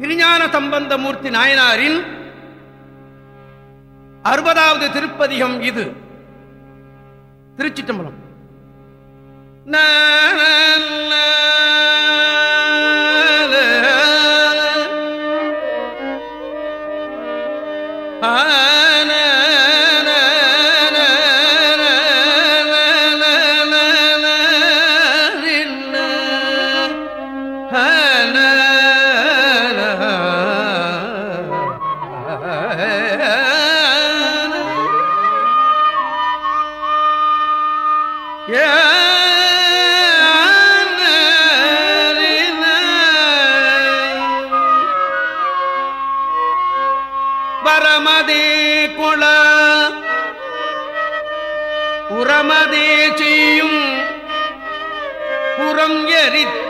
திருஞான சம்பந்தமூர்த்தி நாயனாரின் அறுபதாவது திருப்பதிகம் இது. திருச்சிட்டம்பலம்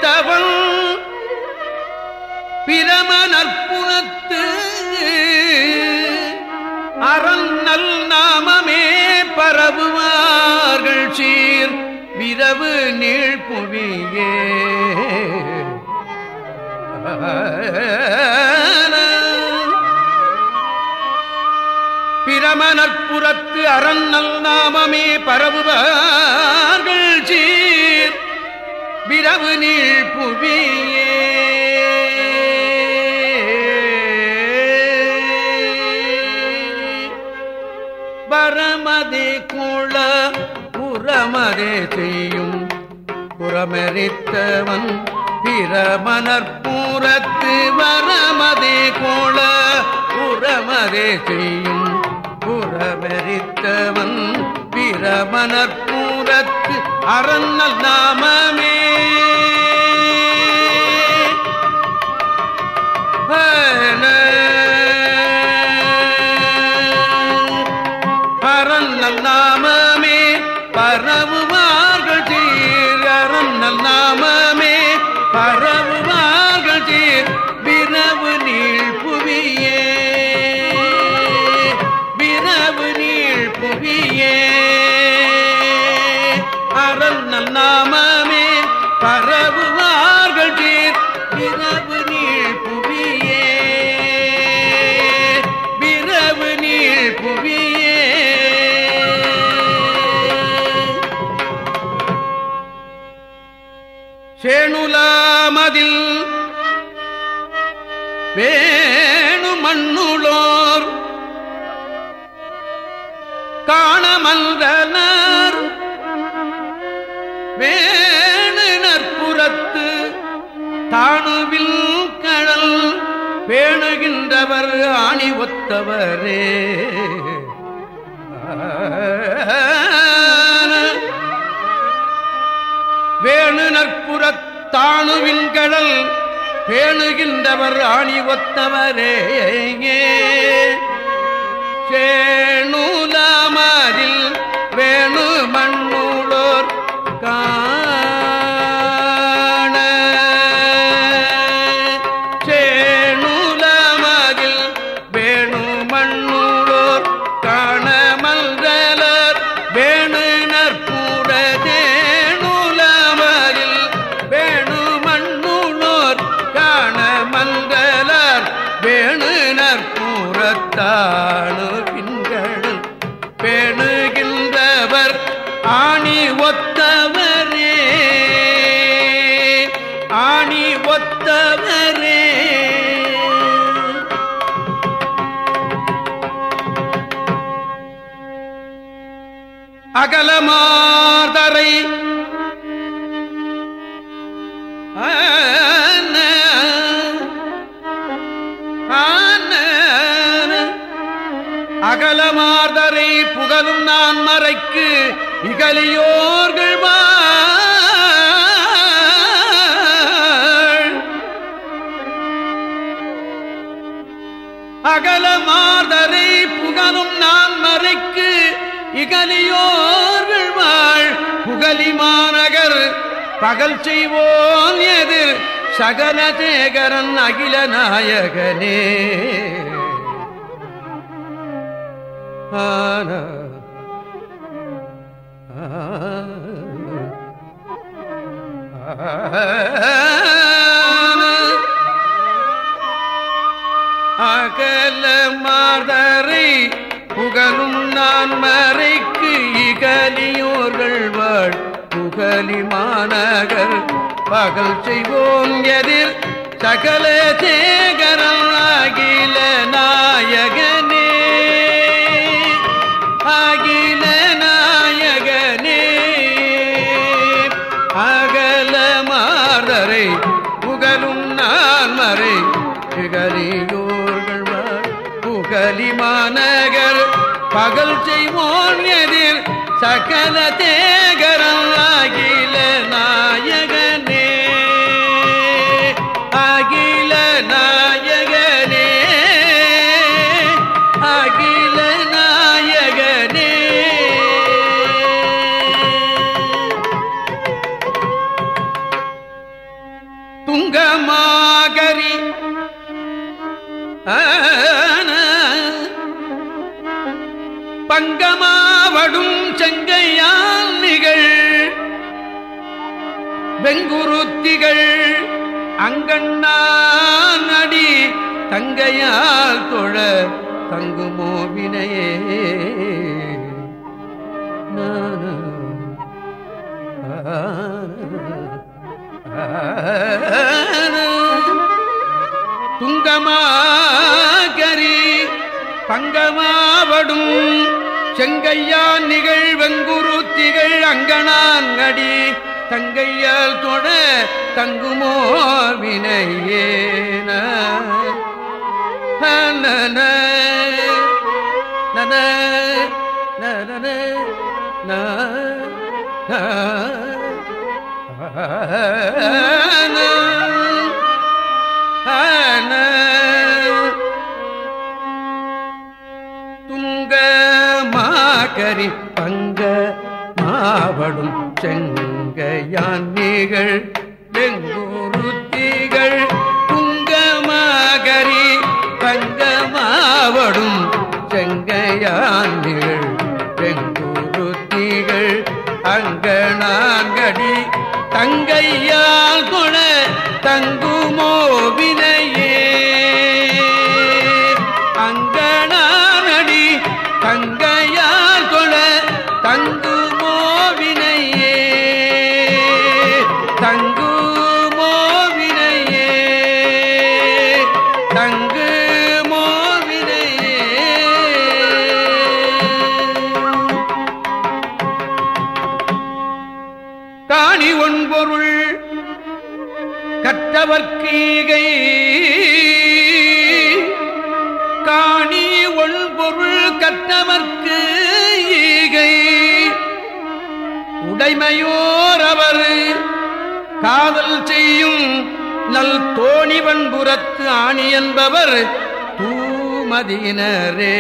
எரித்தவன் பிரம நற்புணத்து அறநல் நாமமே பரவுவார்கள் சீர் விரவு நீழ்புவியே பிரமனற்புறத்து அறநல் நாமமே பரவுவார்கள் சீர் விரவு நீள் புவியே. பரமதி குள புறமதே செய்யும். புறமெறித்தவன் பிரமணற்பூரத்து வரமதே கோள புறமதே செய்யும். புறமெறித்தவன் பிரமணற்பூரத்து அறநல் நாமமே. காணமன்றனர் வேணு நற்புறத்து தாணுவில் கழல் பேணுகின்றவர் ஆணி ஒத்தவரே. வேணு நற்புறத்தாணுவின் கடல் பேணுகின்றவர் ஆணி ஒத்தவரே சேணுலாமதில் அகலமாதரை ஆன, ஆன, அகலமாதரை புகழும் நான் மறைக்கு இகலியோர்கள் வாழ். அகலமாதரை புகழும் நான் மறைக்கு இகலியோர்கள் வாழ் புகலி மாநகர். பகல் செய்வோன் எதிர் சகல சேகரன் அகில நாயகனே. ஆன. அகல மாநகர். பகல் செய்வோம் எதிர் சகல சேகரம் அகில நாயகனே. அகில நாயகனே. அகல மாதரை புகழும் நான் மறை. புகலியோர்கள் வாழ் புகலி மாநகர். பகல் செய்வோன் எதிர் சகல தேகரம் வெங்குருத்திகள் அங்கண்ணான் அடி தங்கையால் தொழ தங்குமோ வினையே. துங்கமாகரி பங்கமாவடும் செங்கையான் நிகழ்வெங்குருத்திகள் அங்கனான் அடி தங்கையால் தொட தங்குமோ வினையேன. நன நன நன ந. செங்கையான் நீகள் வெங்குருத்திகள் துங்க மாகரி பங்க செங்கையான் நீகள் வெங்குருத்திகள் அங்கனாங்கடி தங்கையால் கொண தங்குமோவின கற்றவர்க்கீகை காணி ஒன்பொருள் கற்றவர்க்கு ஈகை. உடைமையோர் அவர் காதல் செய்யும் நல் தோணிவன் புறத்து ஆணி என்பவர் தூமதியினரே.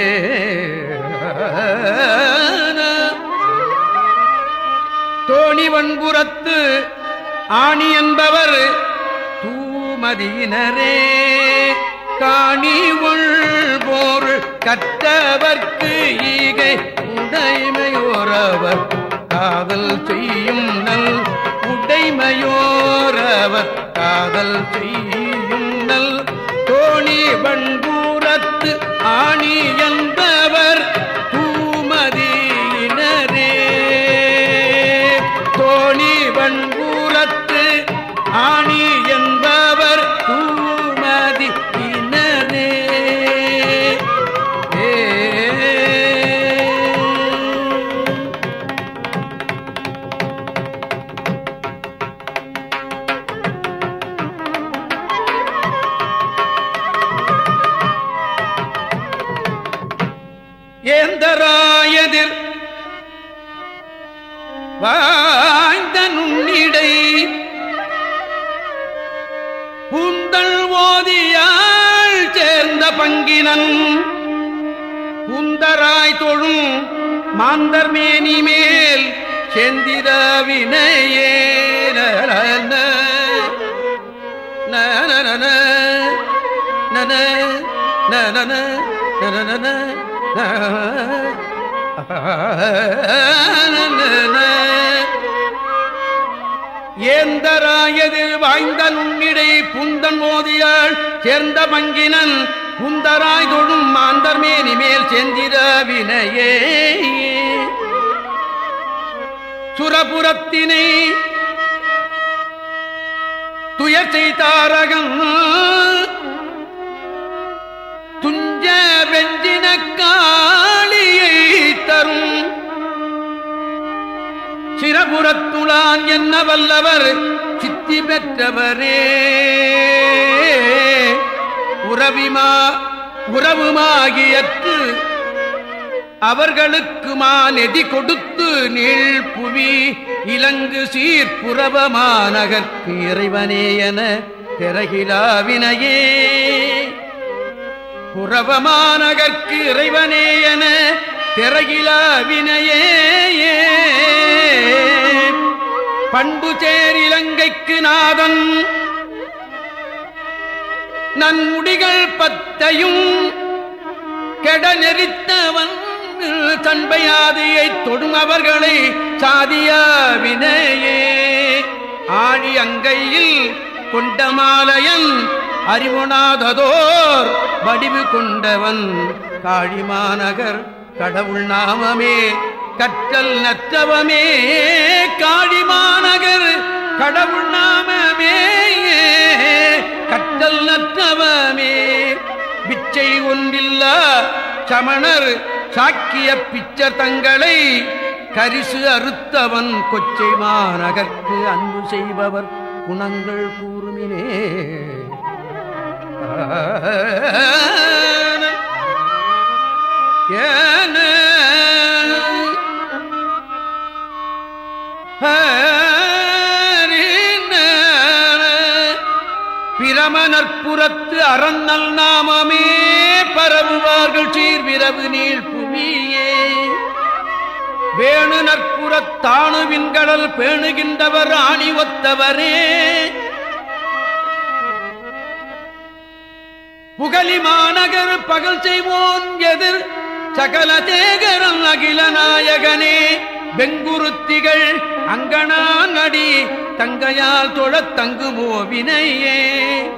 தோணிவன்புறத்து ஆணி என்பவர் தூமதியினரே காணி போர் கற்றவர்க்கு ஈகை உடைமையோரவர். காதல் செய்யும் நல் உடைமையோரவர். காதல் செய்யும் நல் தோணி வண்பூரத்து ஆணி சேர்ந்த குந்தராய் தொழும் மாந்தர் மேனி மேல் செந்திர வினையே ஏந்தராயது வாய்ந்த நுண்ணிடை புந்தன் மோதியாள் சேர்ந்த பங்கினன் உந்தராய் தொழும் மாந்தர் மேனி மேல் செந்திர வினையே. சுரபுரத்தினை துயர் செய்தாரகம். துஞ்ச வெஞ்சின காளியை தரும். சிரபுரத்துளான் என்ன வல்லவர் சித்தி பெற்றவரே. உறவிமா உறவுமாகியற்று அவர்களுக்கு மாநெதி கொடுத்து நீள் புவி இலங்கு சீர்புறவமானகற்கு இறைவனே என பிறகிலாவினையே புறவமானகற்கு இறைவனே என திறகிலாவினையே பண்பு சேர் இலங்கைக்கு நாதன் நன்முடிகள் பத்தையும் கெட நெறித்தவன் தன்பையாதியை தொடும் அவர்களை சாதியாவினையே ஆழி அங்கையில் கொண்டமாலயன் அறிவுணாததோர் வடிவு கொண்டவன் காழிமாநகர் கடவுள் நாமமே கற்றல் நற்றவமே காழிமாநகர் கடவுள் நாமமே. கற்றல் நற்ற நற்றவமே பிச்சை ஒன்றில்லா சமணர் சாக்கிய பிச்ச தங்களை கரிசு அறுத்தவன் கொச்சை மாநகர்க்கு அன்பு செய்பவர் குணங்கள் கூறுமினே. அறநல் நாமமே பரவுவார்கள் சீர்விரவு நீள் புவியே. வேணு நற்புறத்தானு விண்கடல் பேணுகின்றவர் ஆணி ஒத்தவரே. புகழி மாநகர் பகல் செய்வோன் எதிர் சகல தேகரம் அகில நாயகனே. வெங்குருத்திகள் அங்கனான் அடி தங்கையால் தொழத் தங்குமோ வினையே.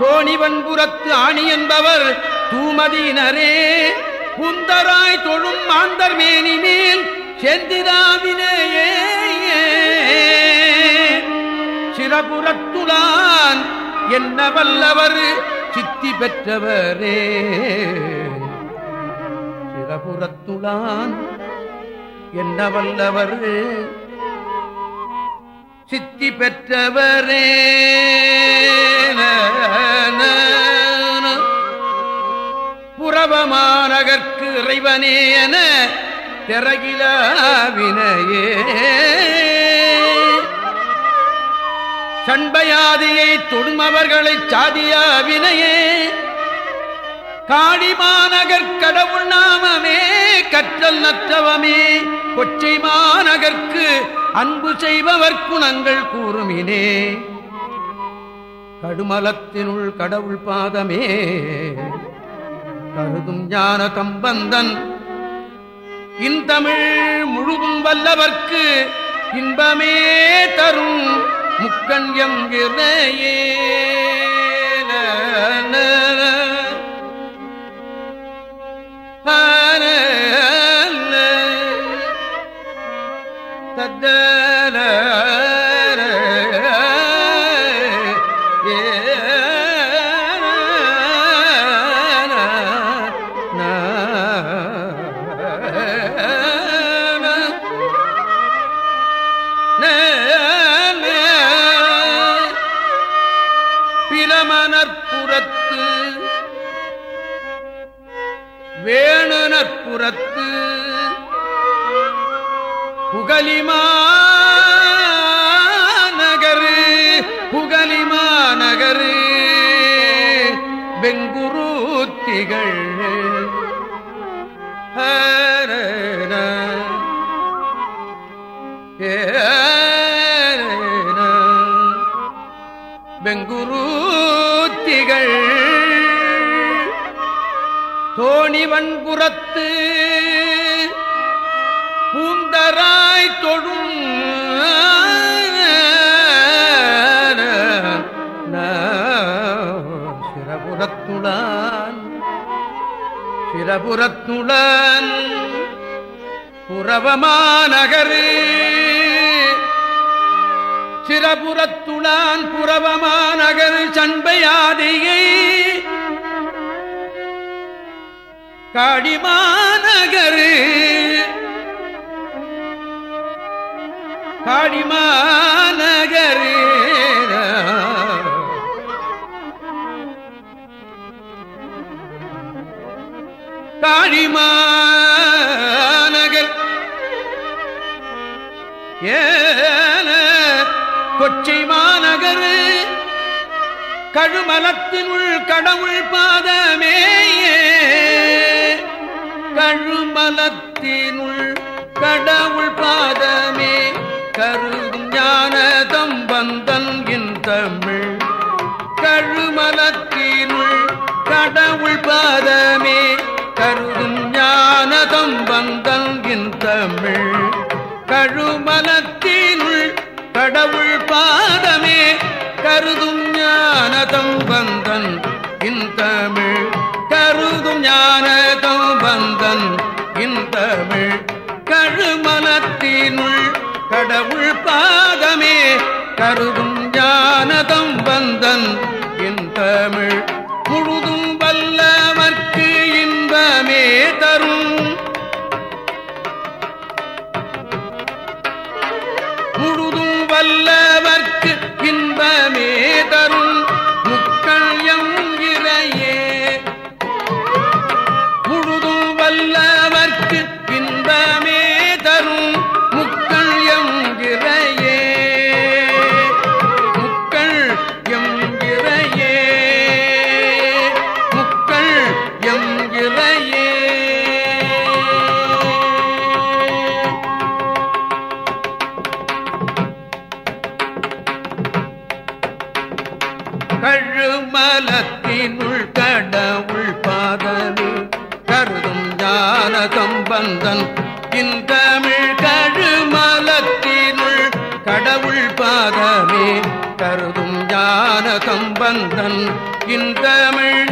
தோணிவன்புறத்து ஆணி என்பவர் தூமதியினரே புந்தராய் தொழும் மாந்தர் மேனி மேல் செந்திராவினேயே சிறபுறத்துளான் என்ன வல்லவர் சித்தி பெற்றவரே. சிறபுறத்துளான் என்ன வல்லவர் சித்தி பெற்றவரே. புறவமானகற்கு இறைவனே என திறகிலாவினையே சண்பயாதியை தொடுமவர்களை சாதியாவினையே காடிமாநகர் கடவுள் நாமமே கற்றல் நற்றவமே. கொச்சை மாநகர்க்கு அன்பு செய்பவர் குணங்கள் கூறுமினே. கடுமலத்தினுள் கடவுள் பாதமே. கருதும் ஞான தம்பந்தன் இந்தமிழ் முழுதும் வல்லவர்க்கு இன்பமே தரும் முக்கண் எங்கிறையே தத்த புறத்து பூந்தராய் தொழும் சிறபுறத்துடன் சிறபுறத்துடன் சிரபுரத்துளான் புறவமாநகரு சிரபுரத்துளான் புறவமாநகர் சண்பையாதியை காடிமாநகர். காடிமாநகர். காடிமாநகர். ஏன கொச்சை மாநகர். கழுமலத்தினுள் கடவுள் பாதமே கழுமலத்தினுள் கடவுள் பாதமே கருதும் ஞான தம்பந்தன் இன் தமிழ். கழுமலத்தினுள் கடவுள் பாதமே கருதும் ஞான தம்பந்தன் இன் தமிழ். கழுமலத்தினுள் கடவுள் பாதமே கருதும் ஞானதம் வந்தன் இந்தமிழ் கருதும் ஞானதம் கருதும் ஞானதம் வந்தன் என் தமிழ் முழுதும் வல்லவர்க்கு இன்பமே தரும். முழுதும் வல்லவர்க்கு இன்பமே தரும். முக்கள் எங்கிறையே முழுதும் வல்லவர்க்கு கம்பந்தன் இந்தமிழ்